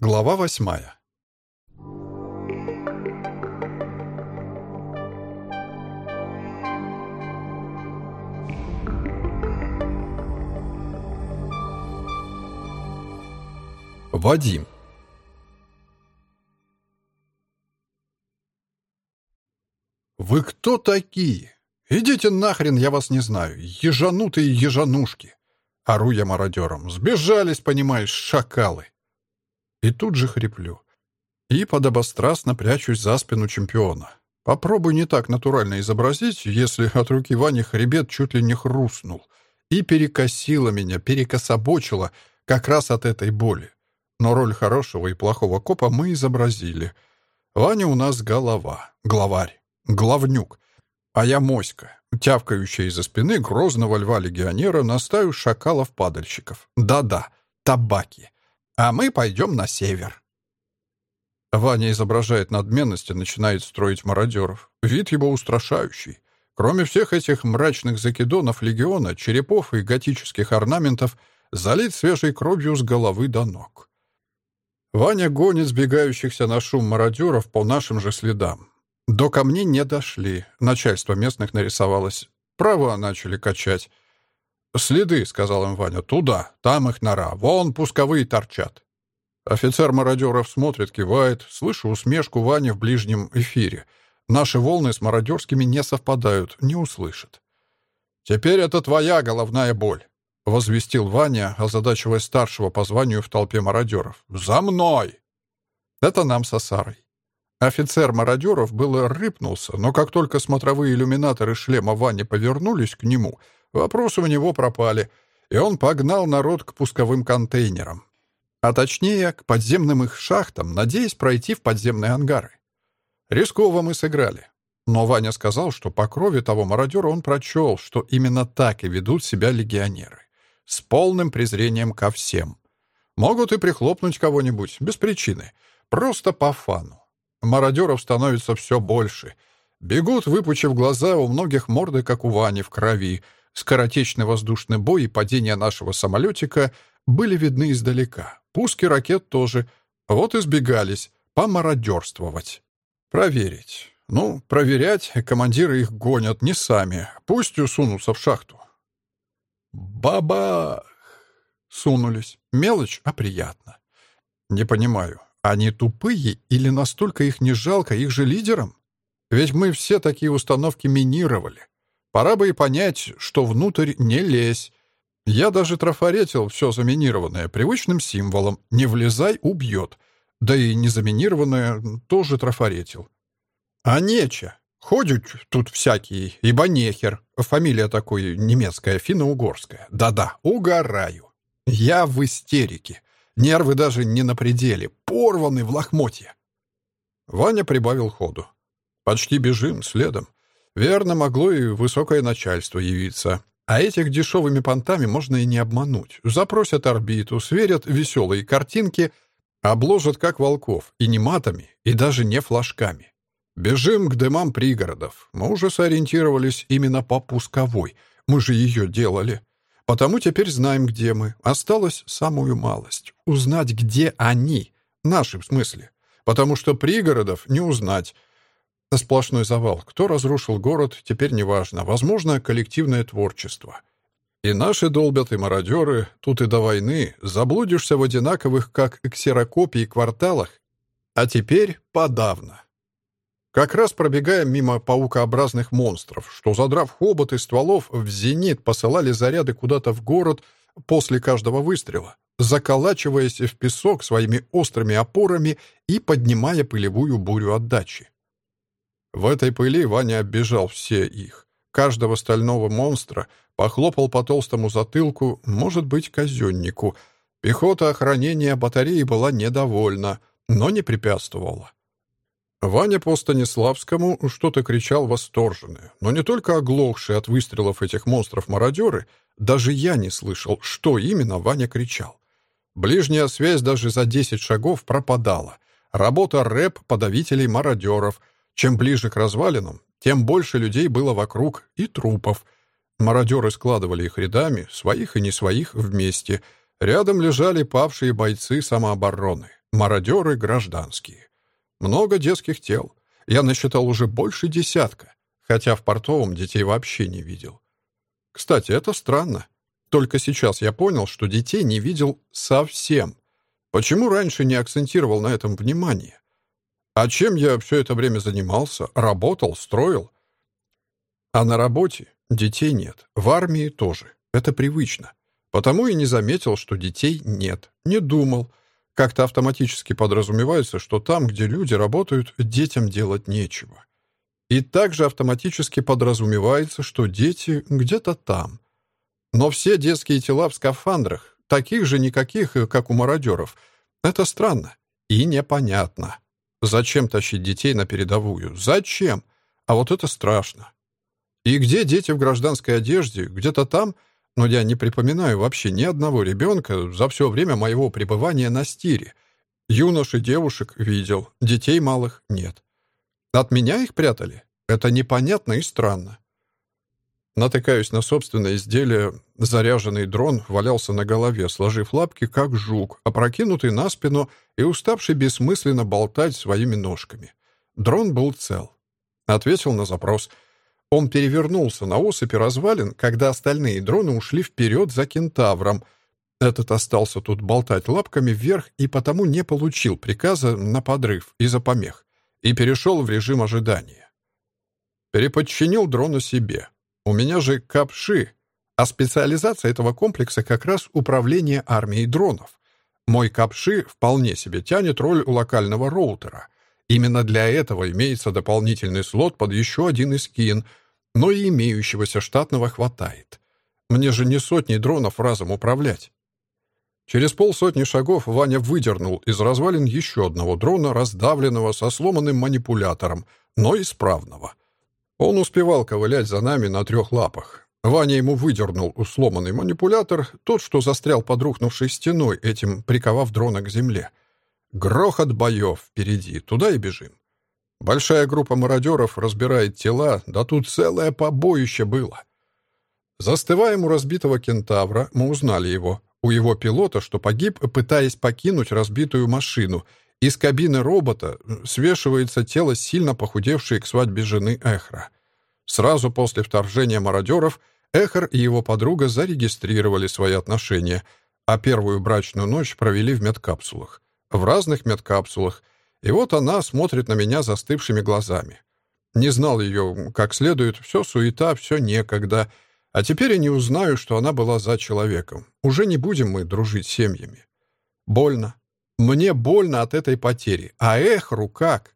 Глава восьмая. Вадим. «Вы кто такие? Идите нахрен, я вас не знаю. Ежанутые ежанушки!» Ору я мародером. «Сбежались, понимаешь, шакалы!» И тут же хриплю. И подобострастно прячусь за спину чемпиона. Попробуй не так натурально изобразить, если от руки Вани хребет чуть ли не хрустнул. И перекосило меня, перекособочило как раз от этой боли. Но роль хорошего и плохого копа мы изобразили. Ваня у нас голова, главарь, главнюк. А я моська, тявкающая из-за спины грозного льва-легионера на стаю шакалов-падальщиков. Да-да, табаки а мы пойдем на север». Ваня изображает надменность и начинает строить мародеров. Вид его устрашающий. Кроме всех этих мрачных закидонов легиона, черепов и готических орнаментов, залит свежей кровью с головы до ног. Ваня гонит сбегающихся на шум мародеров по нашим же следам. До камней не дошли. Начальство местных нарисовалось. Права начали качать. «Следы», — сказал им Ваня, — «туда, там их нора, вон пусковые торчат». Офицер мародеров смотрит, кивает, слышу усмешку Вани в ближнем эфире. Наши волны с мародерскими не совпадают, не услышит. «Теперь это твоя головная боль», — возвестил Ваня, озадачивая старшего по званию в толпе мародеров. «За мной!» Это нам с Асарой. Офицер мародеров было рыпнулся, но как только смотровые иллюминаторы шлема Вани повернулись к нему — Вопросы у него пропали, и он погнал народ к пусковым контейнерам. А точнее, к подземным их шахтам, надеясь пройти в подземные ангары. Рисково мы сыграли. Но Ваня сказал, что по крови того мародера он прочел, что именно так и ведут себя легионеры. С полным презрением ко всем. Могут и прихлопнуть кого-нибудь, без причины. Просто по фану. Мародеров становится все больше. Бегут, выпучив глаза, у многих морды, как у Вани, в крови — Скоротечный воздушный бой и падение нашего самолетика были видны издалека. Пуски ракет тоже. Вот и сбегались. Помародерствовать. Проверить. Ну, проверять командиры их гонят не сами. Пусть усунутся в шахту. Бабах! Сунулись. Мелочь, а приятно. Не понимаю, они тупые или настолько их не жалко их же лидерам? Ведь мы все такие установки минировали. Пора бы и понять, что внутрь не лезь. Я даже трафаретил все заминированное привычным символом «не влезай, убьет». Да и незаминированное тоже трафаретил. А нече. Ходят тут всякие, ибо нехер. Фамилия такой немецкая, финно-угорская. Да-да, угораю. Я в истерике. Нервы даже не на пределе. Порваны в лохмотье. Ваня прибавил ходу. Почти бежим следом. Верно, могло и высокое начальство явиться. А этих дешевыми понтами можно и не обмануть. Запросят орбиту, сверят веселые картинки, обложат как волков, и не матами, и даже не флажками. Бежим к дымам пригородов. Мы уже сориентировались именно по пусковой. Мы же ее делали. Потому теперь знаем, где мы. Осталось самую малость. Узнать, где они. В смысле. Потому что пригородов не узнать. Сплошной завал. Кто разрушил город, теперь неважно. Возможно, коллективное творчество. И наши долбят, и мародеры, тут и до войны, заблудишься в одинаковых, как ксерокопии, кварталах. А теперь подавно. Как раз пробегаем мимо паукообразных монстров, что, задрав хоботы стволов, в зенит посылали заряды куда-то в город после каждого выстрела, заколачиваясь в песок своими острыми опорами и поднимая пылевую бурю отдачи. В этой пыли Ваня оббежал все их. Каждого стального монстра похлопал по толстому затылку, может быть, казеннику. Пехота охранения батареи была недовольна, но не препятствовала. Ваня по Станиславскому что-то кричал восторженное, но не только оглохшие от выстрелов этих монстров-мародеры, даже я не слышал, что именно Ваня кричал. Ближняя связь даже за десять шагов пропадала. Работа рэп-подавителей-мародеров — чем ближе к развалинам, тем больше людей было вокруг и трупов. Мародеры складывали их рядами, своих и не своих, вместе. Рядом лежали павшие бойцы самообороны. Мародеры гражданские. Много детских тел. Я насчитал уже больше десятка, хотя в портовом детей вообще не видел. Кстати, это странно. Только сейчас я понял, что детей не видел совсем. Почему раньше не акцентировал на этом внимание? А чем я все это время занимался? Работал, строил? А на работе детей нет. В армии тоже. Это привычно. Потому и не заметил, что детей нет. Не думал. Как-то автоматически подразумевается, что там, где люди работают, детям делать нечего. И также автоматически подразумевается, что дети где-то там. Но все детские тела в скафандрах, таких же никаких, как у мародеров. Это странно и непонятно. Зачем тащить детей на передовую? Зачем? А вот это страшно. И где дети в гражданской одежде? Где-то там? Но я не припоминаю вообще ни одного ребенка за все время моего пребывания на стире. Юнош и девушек видел, детей малых нет. От меня их прятали? Это непонятно и странно. Натыкаюсь на собственное изделие. Заряженный дрон валялся на голове, сложив лапки, как жук, опрокинутый на спину и уставший бессмысленно болтать своими ножками. Дрон был цел. Ответил на запрос. Он перевернулся на осыпи развалин, когда остальные дроны ушли вперед за кентавром. Этот остался тут болтать лапками вверх и потому не получил приказа на подрыв из-за помех и перешел в режим ожидания. Переподчинил дрона себе. У меня же капши, а специализация этого комплекса как раз управление армией дронов. Мой капши вполне себе тянет роль локального роутера. Именно для этого имеется дополнительный слот под еще один искин, но и имеющегося штатного хватает. Мне же не сотни дронов разом управлять. Через полсотни шагов Ваня выдернул из развалин еще одного дрона, раздавленного со сломанным манипулятором, но исправного. Он успевал ковылять за нами на трех лапах. Ваня ему выдернул сломанный манипулятор, тот, что застрял под рухнувшей стеной, этим приковав дрона к земле. Грохот боев впереди, туда и бежим. Большая группа мародеров разбирает тела, да тут целое побоище было. Застываем у разбитого кентавра, мы узнали его. У его пилота, что погиб, пытаясь покинуть разбитую машину, из кабины робота свешивается тело сильно похудевшей к свадьбе жены Эхра. Сразу после вторжения мародеров Эхр и его подруга зарегистрировали свои отношения, а первую брачную ночь провели в медкапсулах. В разных медкапсулах. И вот она смотрит на меня застывшими глазами. Не знал ее как следует, все суета, все некогда. А теперь я не узнаю, что она была за человеком. Уже не будем мы дружить семьями. Больно, мне больно от этой потери. А Эхру как?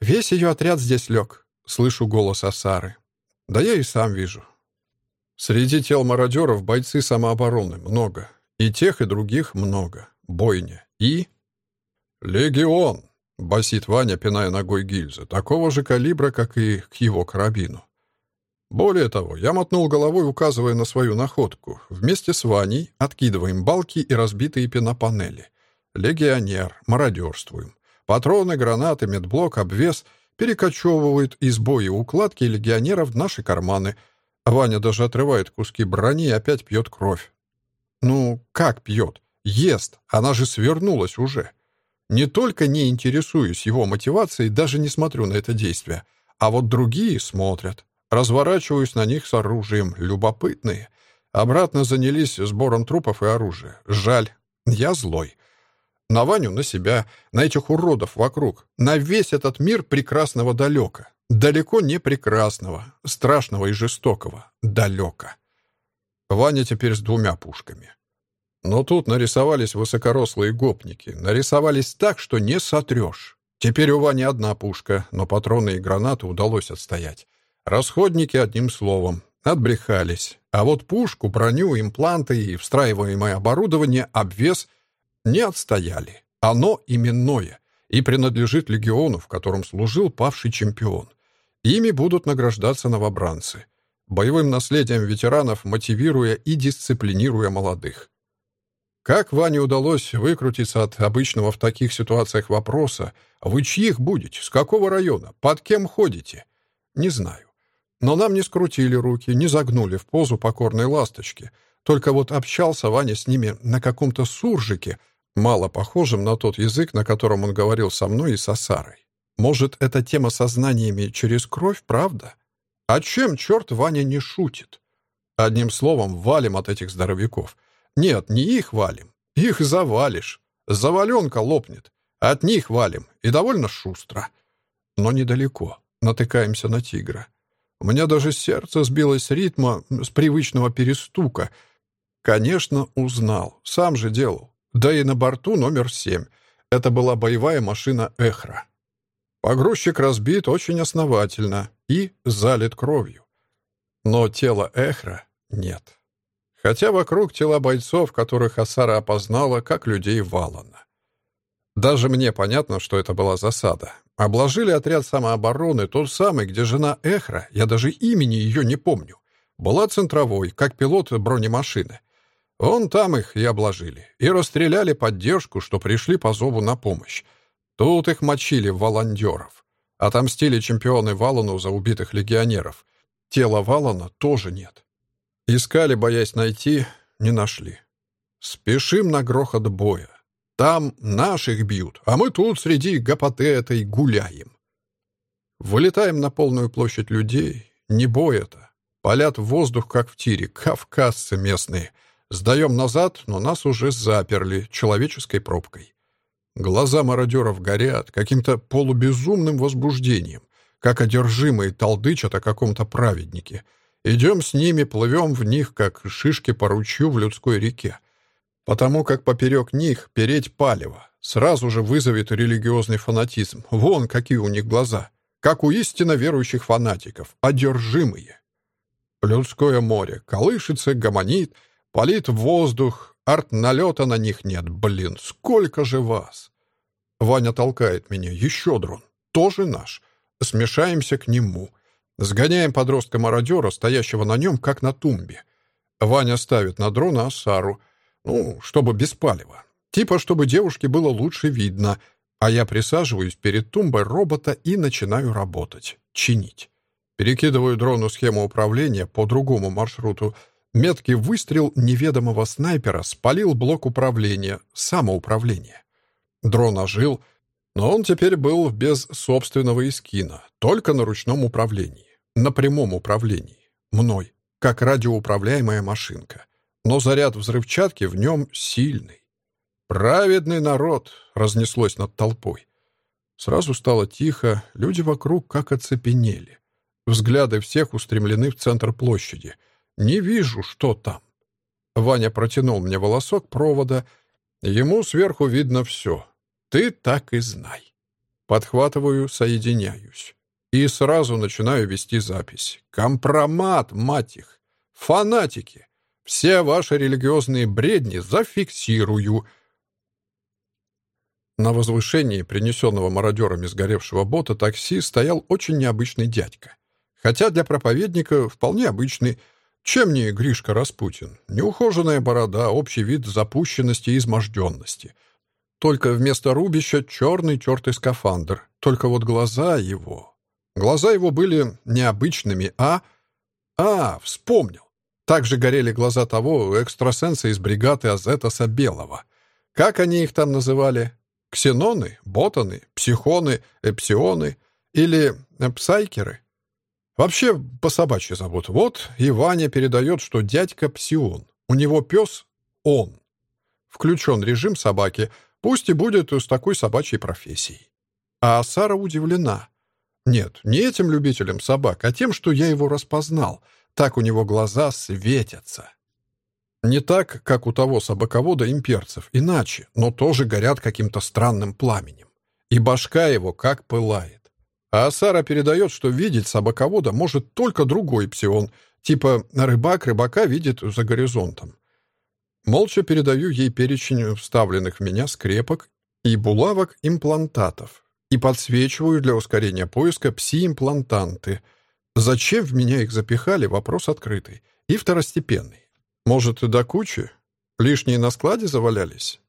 Весь ее отряд здесь лег. Слышу голос Асары. Да я и сам вижу. Среди тел мародеров бойцы самообороны много. И тех, и других много. Бойня. И... «Легион!» — басит Ваня, пиная ногой гильзы, такого же калибра, как и к его карабину. Более того, я мотнул головой, указывая на свою находку. Вместе с Ваней откидываем балки и разбитые пенопанели. Легионер, мародерствуем. Патроны, гранаты, медблок, обвес перекочевывают из боя укладки легионеров в наши карманы. Ваня даже отрывает куски брони и опять пьет кровь. Ну, как пьет? Ест. Она же свернулась уже. Не только не интересуюсь его мотивацией, даже не смотрю на это действие, а вот другие смотрят. Разворачиваюсь на них с оружием. Любопытные. Обратно занялись сбором трупов и оружия. Жаль. Я злой. На Ваню, на себя, на этих уродов вокруг. На весь этот мир прекрасного далека. Далеко не прекрасного, страшного и жестокого. Далеко. Ваня теперь с двумя пушками. Но тут нарисовались высокорослые гопники. Нарисовались так, что не сотрешь. Теперь у Вани одна пушка, но патроны и гранаты удалось отстоять. Расходники, одним словом, отбрехались. А вот пушку, броню, импланты и встраиваемое оборудование, обвес не отстояли. Оно именное и принадлежит легиону, в котором служил павший чемпион. Ими будут награждаться новобранцы, боевым наследием ветеранов мотивируя и дисциплинируя молодых. Как Ване удалось выкрутиться от обычного в таких ситуациях вопроса «Вы чьих будете? С какого района? Под кем ходите?» Не знаю. Но нам не скрутили руки, не загнули в позу покорной ласточки. Только вот общался Ваня с ними на каком-то суржике, мало похожим на тот язык, на котором он говорил со мной и с Асарой. Может, эта тема со знаниями через кровь, правда? А чем черт Ваня не шутит? Одним словом, валим от этих здоровяков. Нет, не их валим. Их завалишь. Заваленка лопнет. От них валим. И довольно шустро. Но недалеко. Натыкаемся на тигра. У меня даже сердце сбилось с ритма, с привычного перестука. Конечно, узнал. Сам же делал. Да и на борту номер семь. Это была боевая машина «Эхра». Погрузчик разбит очень основательно и залит кровью. Но тело Эхра нет. Хотя вокруг тела бойцов, которых Асара опознала, как людей Валана. Даже мне понятно, что это была засада. Обложили отряд самообороны, тот самый, где жена Эхра, я даже имени ее не помню, была центровой, как пилот бронемашины. Вон там их и обложили. И расстреляли поддержку, что пришли по зову на помощь. Тут их мочили волонтеров. Отомстили чемпионы Валану за убитых легионеров. Тела Валана тоже нет. Искали, боясь найти, не нашли. Спешим на грохот боя. Там наших бьют, а мы тут среди гопоты этой гуляем. Вылетаем на полную площадь людей. Не бой это. Полят в воздух, как в тире, кавказцы местные. Сдаем назад, но нас уже заперли человеческой пробкой. Глаза мародеров горят каким-то полубезумным возбуждением, как одержимые толдычат о каком-то праведнике. Идем с ними, плывем в них, как шишки по ручью в людской реке потому как поперек них переть палево сразу же вызовет религиозный фанатизм. Вон какие у них глаза, как у истинно верующих фанатиков, одержимые. Людское море колышется, гомонит, палит в воздух, арт-налета на них нет. Блин, сколько же вас! Ваня толкает меня. Еще дрон. Тоже наш. Смешаемся к нему. Сгоняем подростка-мародера, стоящего на нем, как на тумбе. Ваня ставит на дрона Асару — ну, чтобы без палева. Типа, чтобы девушке было лучше видно, а я присаживаюсь перед тумбой робота и начинаю работать, чинить. Перекидываю дрону схему управления по другому маршруту. Меткий выстрел неведомого снайпера спалил блок управления, самоуправления. Дрон ожил, но он теперь был без собственного эскина, только на ручном управлении, на прямом управлении, мной, как радиоуправляемая машинка но заряд взрывчатки в нем сильный. «Праведный народ!» — разнеслось над толпой. Сразу стало тихо, люди вокруг как оцепенели. Взгляды всех устремлены в центр площади. Не вижу, что там. Ваня протянул мне волосок провода. Ему сверху видно все. Ты так и знай. Подхватываю, соединяюсь. И сразу начинаю вести запись. Компромат, мать их! Фанатики! Все ваши религиозные бредни зафиксирую». На возвышении, принесенного мародерами сгоревшего бота, такси стоял очень необычный дядька. Хотя для проповедника вполне обычный. Чем не Гришка Распутин? Неухоженная борода, общий вид запущенности и изможденности. Только вместо рубища черный тертый скафандр. Только вот глаза его... Глаза его были необычными, а... А, вспомнил. Также горели глаза того экстрасенса из бригады Азетаса Белого. Как они их там называли? Ксеноны, ботаны, психоны, эпсионы или псайкеры? Вообще по собачьи зовут. Вот и Ваня передает, что дядька псион. У него пес — он. Включен режим собаки, пусть и будет с такой собачьей профессией. А Сара удивлена. Нет, не этим любителем собак, а тем, что я его распознал — так у него глаза светятся. Не так, как у того собаковода имперцев, иначе, но тоже горят каким-то странным пламенем. И башка его как пылает. А Сара передает, что видеть собаковода может только другой псион, типа рыбак рыбака видит за горизонтом. Молча передаю ей перечень вставленных в меня скрепок и булавок имплантатов и подсвечиваю для ускорения поиска пси-имплантанты — Зачем в меня их запихали, вопрос открытый. И второстепенный. Может, и до кучи? Лишние на складе завалялись?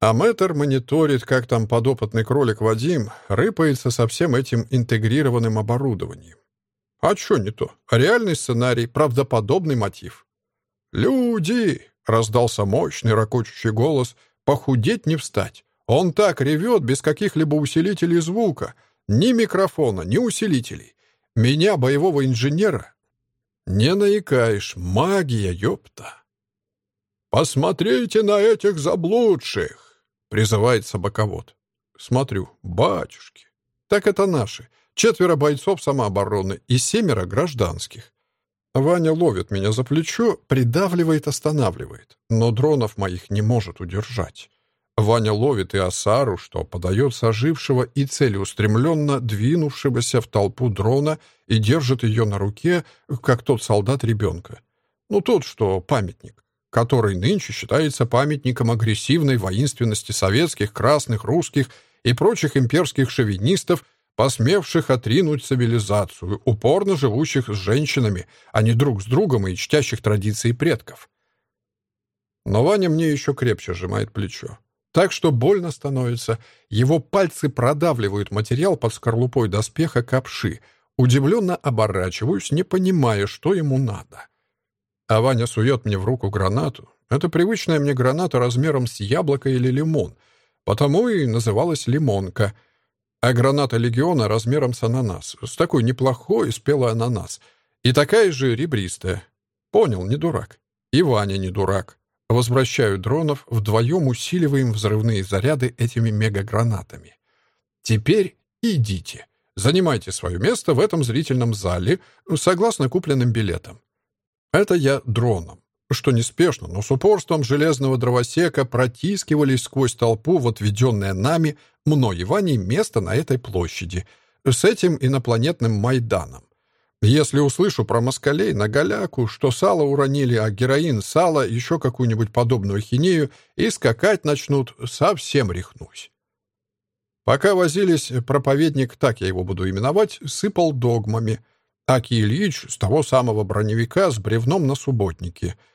А мэтр мониторит, как там подопытный кролик Вадим рыпается со всем этим интегрированным оборудованием. А чё не то? Реальный сценарий, правдоподобный мотив. «Люди!» — раздался мощный ракочущий голос, похудеть не встать. Он так ревет без каких-либо усилителей звука. Ни микрофона, ни усилителей. Меня, боевого инженера, не наикаешь. Магия, ёпта. «Посмотрите на этих заблудших!» — призывает собаковод. Смотрю. Батюшки. Так это наши. Четверо бойцов самообороны и семеро гражданских. Ваня ловит меня за плечо, придавливает, останавливает. Но дронов моих не может удержать. Ваня ловит и Асару, что подает сожившего и целеустремленно двинувшегося в толпу дрона и держит ее на руке, как тот солдат ребенка. Ну, тот, что памятник, который нынче считается памятником агрессивной воинственности советских, красных, русских и прочих имперских шовинистов, посмевших отринуть цивилизацию, упорно живущих с женщинами, а не друг с другом и чтящих традиции предков. Но Ваня мне еще крепче сжимает плечо. Так что больно становится. Его пальцы продавливают материал под скорлупой доспеха капши. Удивленно оборачиваюсь, не понимая, что ему надо. А Ваня сует мне в руку гранату. Это привычная мне граната размером с яблоко или лимон. Потому и называлась лимонка — а граната легиона размером с ананас, с такой неплохой спелый ананас, и такая же ребристая. Понял, не дурак. И Ваня не дурак. Возвращаю дронов, вдвоем усиливаем взрывные заряды этими мегагранатами. Теперь идите. Занимайте свое место в этом зрительном зале, согласно купленным билетам. Это я дроном что неспешно, но с упорством железного дровосека протискивались сквозь толпу в отведенное нами, мной и Ваней, место на этой площади, с этим инопланетным Майданом. Если услышу про москалей на голяку, что сало уронили, а героин, сало, еще какую-нибудь подобную хинею, и скакать начнут, совсем рехнусь. Пока возились, проповедник, так я его буду именовать, сыпал догмами. Аки Ильич с того самого броневика с бревном на субботнике —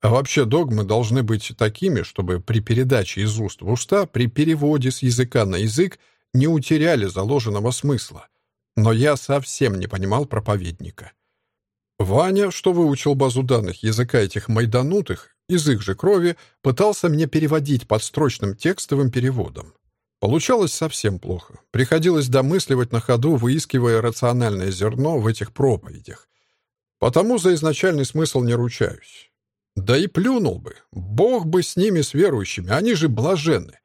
а вообще догмы должны быть такими, чтобы при передаче из уст в уста, при переводе с языка на язык не утеряли заложенного смысла. Но я совсем не понимал проповедника. Ваня, что выучил базу данных языка этих майданутых, из их же крови, пытался мне переводить подстрочным текстовым переводом. Получалось совсем плохо. Приходилось домысливать на ходу, выискивая рациональное зерно в этих проповедях. Потому за изначальный смысл не ручаюсь. Да и плюнул бы. Бог бы с ними, с верующими, они же блаженны.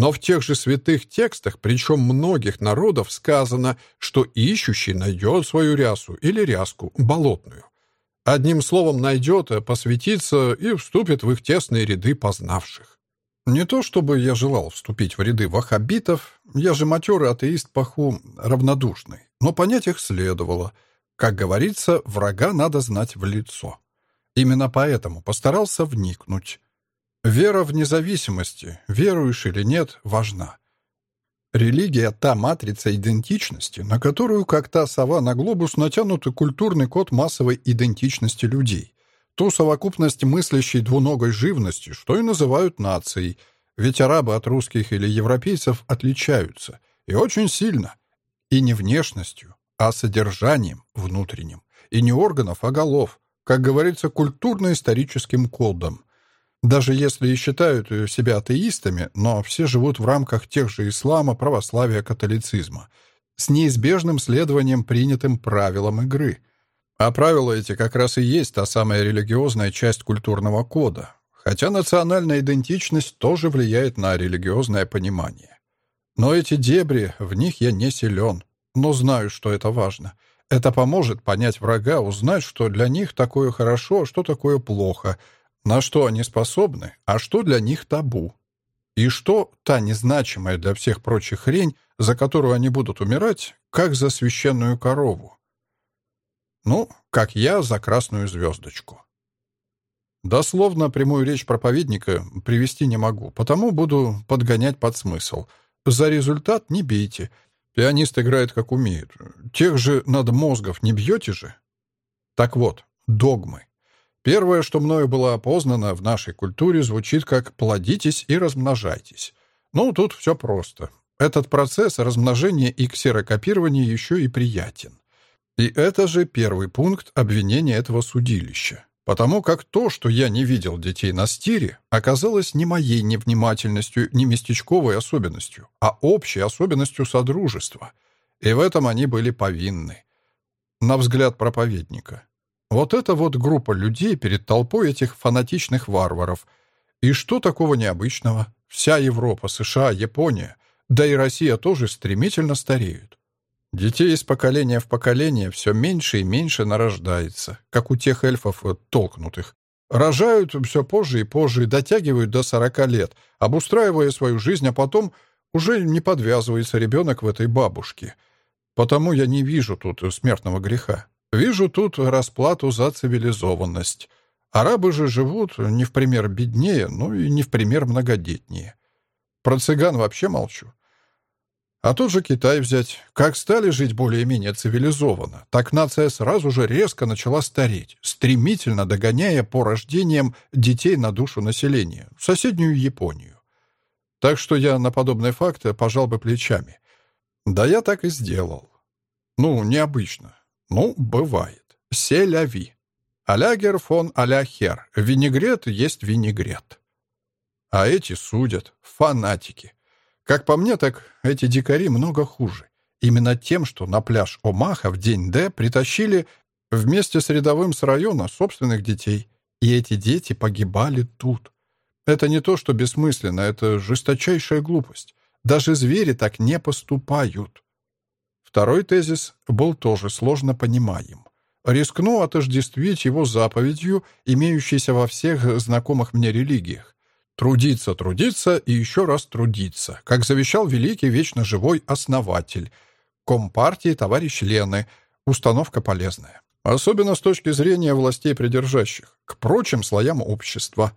Но в тех же святых текстах, причем многих народов, сказано, что ищущий найдет свою рясу или ряску, болотную. Одним словом, найдет, а посвятится и вступит в их тесные ряды познавших. Не то чтобы я желал вступить в ряды ваххабитов, я же матерый атеист паху равнодушный, но понять их следовало. Как говорится, врага надо знать в лицо. Именно поэтому постарался вникнуть. Вера в независимости, веруешь или нет, важна. Религия — та матрица идентичности, на которую, как та сова на глобус, натянут культурный код массовой идентичности людей. Ту совокупность мыслящей двуногой живности, что и называют нацией. Ведь арабы от русских или европейцев отличаются. И очень сильно. И не внешностью, а содержанием внутренним. И не органов, а голов как говорится, культурно-историческим кодом. Даже если и считают себя атеистами, но все живут в рамках тех же ислама, православия, католицизма, с неизбежным следованием принятым правилам игры. А правила эти как раз и есть та самая религиозная часть культурного кода, хотя национальная идентичность тоже влияет на религиозное понимание. Но эти дебри, в них я не силен, но знаю, что это важно — это поможет понять врага, узнать, что для них такое хорошо, а что такое плохо, на что они способны, а что для них табу. И что та незначимая для всех прочих хрень, за которую они будут умирать, как за священную корову. Ну, как я за красную звездочку. Дословно прямую речь проповедника привести не могу, потому буду подгонять под смысл. За результат не бейте — Пианист играет как умеет. Тех же надмозгов не бьете же? Так вот, догмы. Первое, что мною было опознано в нашей культуре, звучит как «плодитесь и размножайтесь». Ну, тут все просто. Этот процесс размножения и ксерокопирования еще и приятен. И это же первый пункт обвинения этого судилища. Потому как то, что я не видел детей на стире, оказалось не моей невнимательностью, не местечковой особенностью, а общей особенностью содружества. И в этом они были повинны. На взгляд проповедника. Вот это вот группа людей перед толпой этих фанатичных варваров. И что такого необычного? Вся Европа, США, Япония, да и Россия тоже стремительно стареют. Детей из поколения в поколение все меньше и меньше нарождается, как у тех эльфов э, толкнутых. Рожают все позже и позже, дотягивают до 40 лет, обустраивая свою жизнь, а потом уже не подвязывается ребенок в этой бабушке. Потому я не вижу тут смертного греха. Вижу тут расплату за цивилизованность. Арабы же живут не в пример беднее, но и не в пример многодетнее. Про цыган вообще молчу. А тот же Китай взять. Как стали жить более-менее цивилизованно, так нация сразу же резко начала стареть, стремительно догоняя по рождениям детей на душу населения, соседнюю Японию. Так что я на подобные факты пожал бы плечами. Да я так и сделал. Ну, необычно. Ну, бывает. Селяви. Алягер фон аляхер. Винегрет есть винегрет. А эти судят. Фанатики. Как по мне, так эти дикари много хуже. Именно тем, что на пляж Омаха в день Д притащили вместе с рядовым с района собственных детей. И эти дети погибали тут. Это не то, что бессмысленно, это жесточайшая глупость. Даже звери так не поступают. Второй тезис был тоже сложно понимаем. Рискну отождествить его заповедью, имеющейся во всех знакомых мне религиях. Трудиться, трудиться и еще раз трудиться, как завещал великий вечно живой основатель. Компартии товарищ Лены. Установка полезная. Особенно с точки зрения властей придержащих, к прочим слоям общества.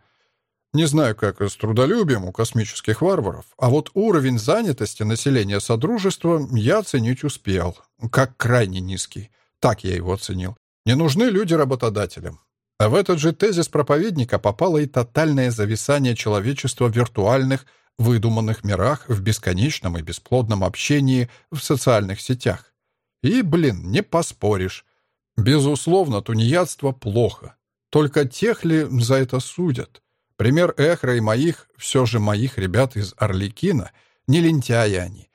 Не знаю, как с трудолюбием у космических варваров, а вот уровень занятости населения Содружества я оценить успел, как крайне низкий. Так я его оценил. Не нужны люди работодателям. А в этот же тезис проповедника попало и тотальное зависание человечества в виртуальных, выдуманных мирах в бесконечном и бесплодном общении в социальных сетях. И, блин, не поспоришь. Безусловно, тунеядство плохо. Только тех ли за это судят? Пример Эхра и моих, все же моих ребят из Орликина, не лентяи они.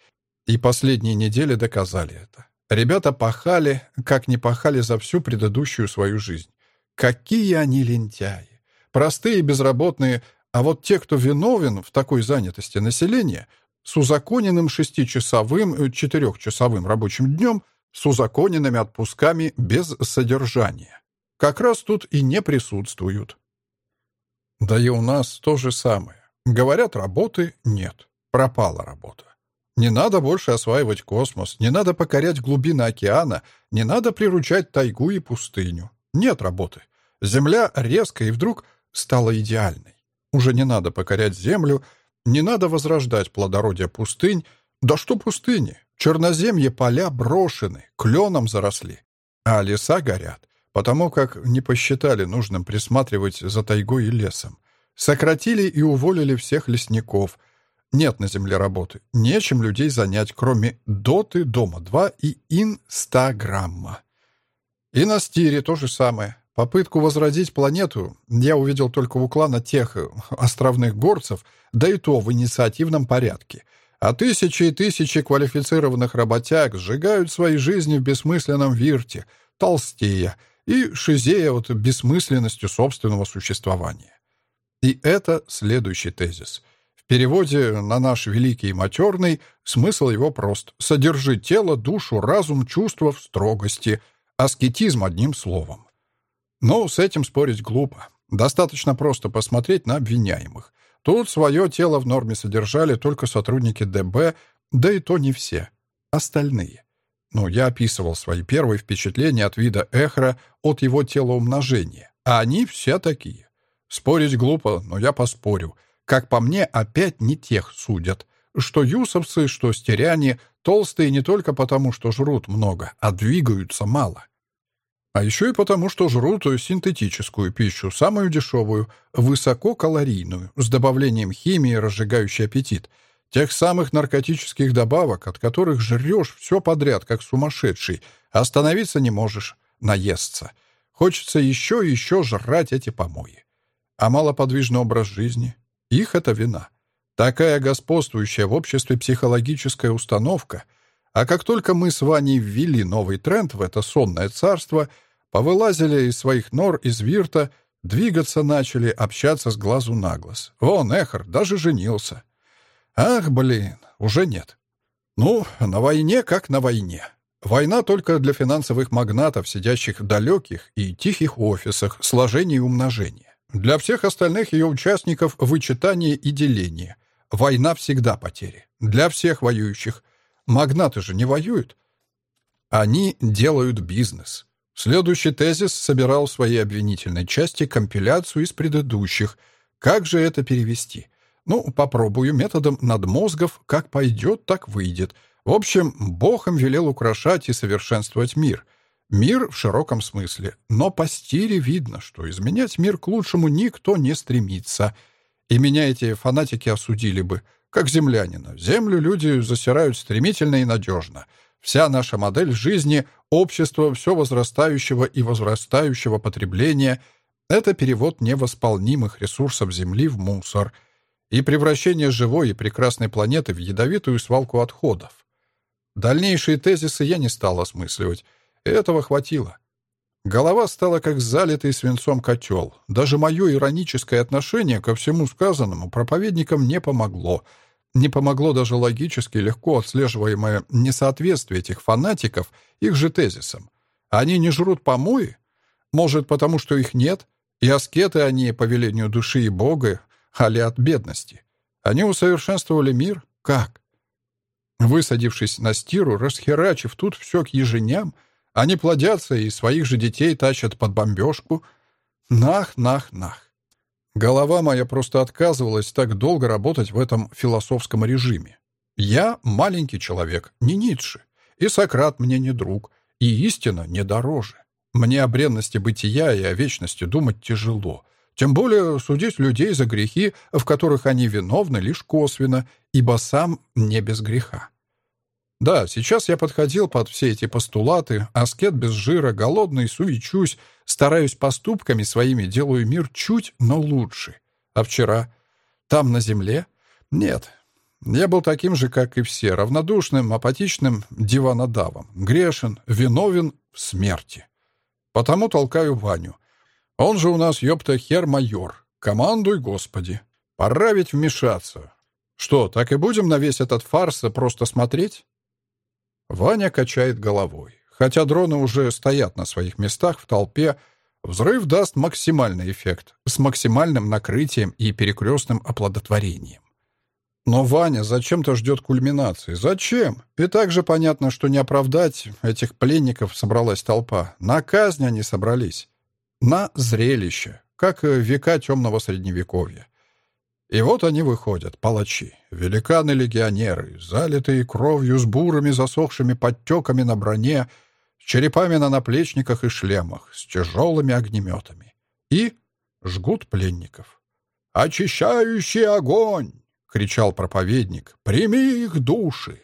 И последние недели доказали это. Ребята пахали, как не пахали за всю предыдущую свою жизнь. Какие они лентяи! Простые, безработные, а вот те, кто виновен в такой занятости населения, с узаконенным шестичасовым, э, четырехчасовым рабочим днем, с узаконенными отпусками без содержания. Как раз тут и не присутствуют. Да и у нас то же самое. Говорят, работы нет. Пропала работа. Не надо больше осваивать космос, не надо покорять глубины океана, не надо приручать тайгу и пустыню. Нет работы. Земля резко и вдруг стала идеальной. Уже не надо покорять землю, не надо возрождать плодородие пустынь. Да что пустыни? Черноземье поля брошены, кленом заросли. А леса горят, потому как не посчитали нужным присматривать за тайгой и лесом. Сократили и уволили всех лесников. Нет на земле работы. Нечем людей занять, кроме доты, дома 2 и инстаграмма. И на стире то же самое. Попытку возродить планету я увидел только у клана тех островных горцев, да и то в инициативном порядке. А тысячи и тысячи квалифицированных работяг сжигают свои жизни в бессмысленном вирте, толстея и шизея от бессмысленностью собственного существования. И это следующий тезис. В переводе на наш великий матерный смысл его прост. Содержи тело, душу, разум, чувства в строгости — Аскетизм одним словом. Но с этим спорить глупо. Достаточно просто посмотреть на обвиняемых. Тут свое тело в норме содержали только сотрудники ДБ, да и то не все. Остальные. Ну, я описывал свои первые впечатления от вида эхра, от его телоумножения. А они все такие. Спорить глупо, но я поспорю. Как по мне, опять не тех судят. Что юсовцы, что стеряне, толстые не только потому, что жрут много, а двигаются мало. А еще и потому, что жрут синтетическую пищу, самую дешевую, высококалорийную, с добавлением химии, разжигающей аппетит, тех самых наркотических добавок, от которых жрешь все подряд, как сумасшедший, остановиться не можешь, наесться. Хочется еще и еще жрать эти помои. А малоподвижный образ жизни — их это вина. Такая господствующая в обществе психологическая установка. А как только мы с Ваней ввели новый тренд в это сонное царство, повылазили из своих нор из вирта, двигаться начали, общаться с глазу на глаз. Вон, Эхар даже женился. Ах, блин, уже нет. Ну, на войне как на войне. Война только для финансовых магнатов, сидящих в далеких и тихих офисах, сложения и умножения. Для всех остальных ее участников — вычитание и деление. Война всегда потери. Для всех воюющих. Магнаты же не воюют. Они делают бизнес. Следующий тезис собирал в своей обвинительной части компиляцию из предыдущих. Как же это перевести? Ну, попробую методом надмозгов. Как пойдет, так выйдет — в общем, Бог им велел украшать и совершенствовать мир. Мир в широком смысле. Но по стиле видно, что изменять мир к лучшему никто не стремится. И меня эти фанатики осудили бы, как землянина. Землю люди засирают стремительно и надежно. Вся наша модель жизни, общество все возрастающего и возрастающего потребления — это перевод невосполнимых ресурсов Земли в мусор и превращение живой и прекрасной планеты в ядовитую свалку отходов. Дальнейшие тезисы я не стал осмысливать. Этого хватило. Голова стала как залитый свинцом котел. Даже мое ироническое отношение ко всему сказанному проповедникам не помогло. Не помогло даже логически легко отслеживаемое несоответствие этих фанатиков их же тезисам. Они не жрут помои? Может, потому что их нет? И аскеты они по велению души и Бога, али от бедности. Они усовершенствовали мир? Как? Высадившись на стиру, расхерачив тут все к еженям, они плодятся и своих же детей тащат под бомбежку. Нах, нах, нах. Голова моя просто отказывалась так долго работать в этом философском режиме. Я маленький человек, не Ницше, и Сократ мне не друг, и истина не дороже. Мне о бренности бытия и о вечности думать тяжело, тем более судить людей за грехи, в которых они виновны лишь косвенно, ибо сам не без греха. Да, сейчас я подходил под все эти постулаты, аскет без жира, голодный, суечусь, стараюсь поступками своими, делаю мир чуть, но лучше. А вчера? Там, на земле? Нет. Я был таким же, как и все, равнодушным, апатичным диванодавом, грешен, виновен в смерти. Потому толкаю Ваню — он же у нас, ёпта, хер-майор. Командуй, Господи. Пора ведь вмешаться. Что, так и будем на весь этот фарс просто смотреть? Ваня качает головой. Хотя дроны уже стоят на своих местах в толпе, взрыв даст максимальный эффект, с максимальным накрытием и перекрестным оплодотворением. Но Ваня зачем-то ждет кульминации. Зачем? И также понятно, что не оправдать этих пленников собралась толпа. На казнь они собрались на зрелище, как века темного средневековья. И вот они выходят, палачи, великаны-легионеры, залитые кровью с бурыми засохшими подтеками на броне, с черепами на наплечниках и шлемах, с тяжелыми огнеметами. И жгут пленников. «Очищающий огонь!» — кричал проповедник. «Прими их души!»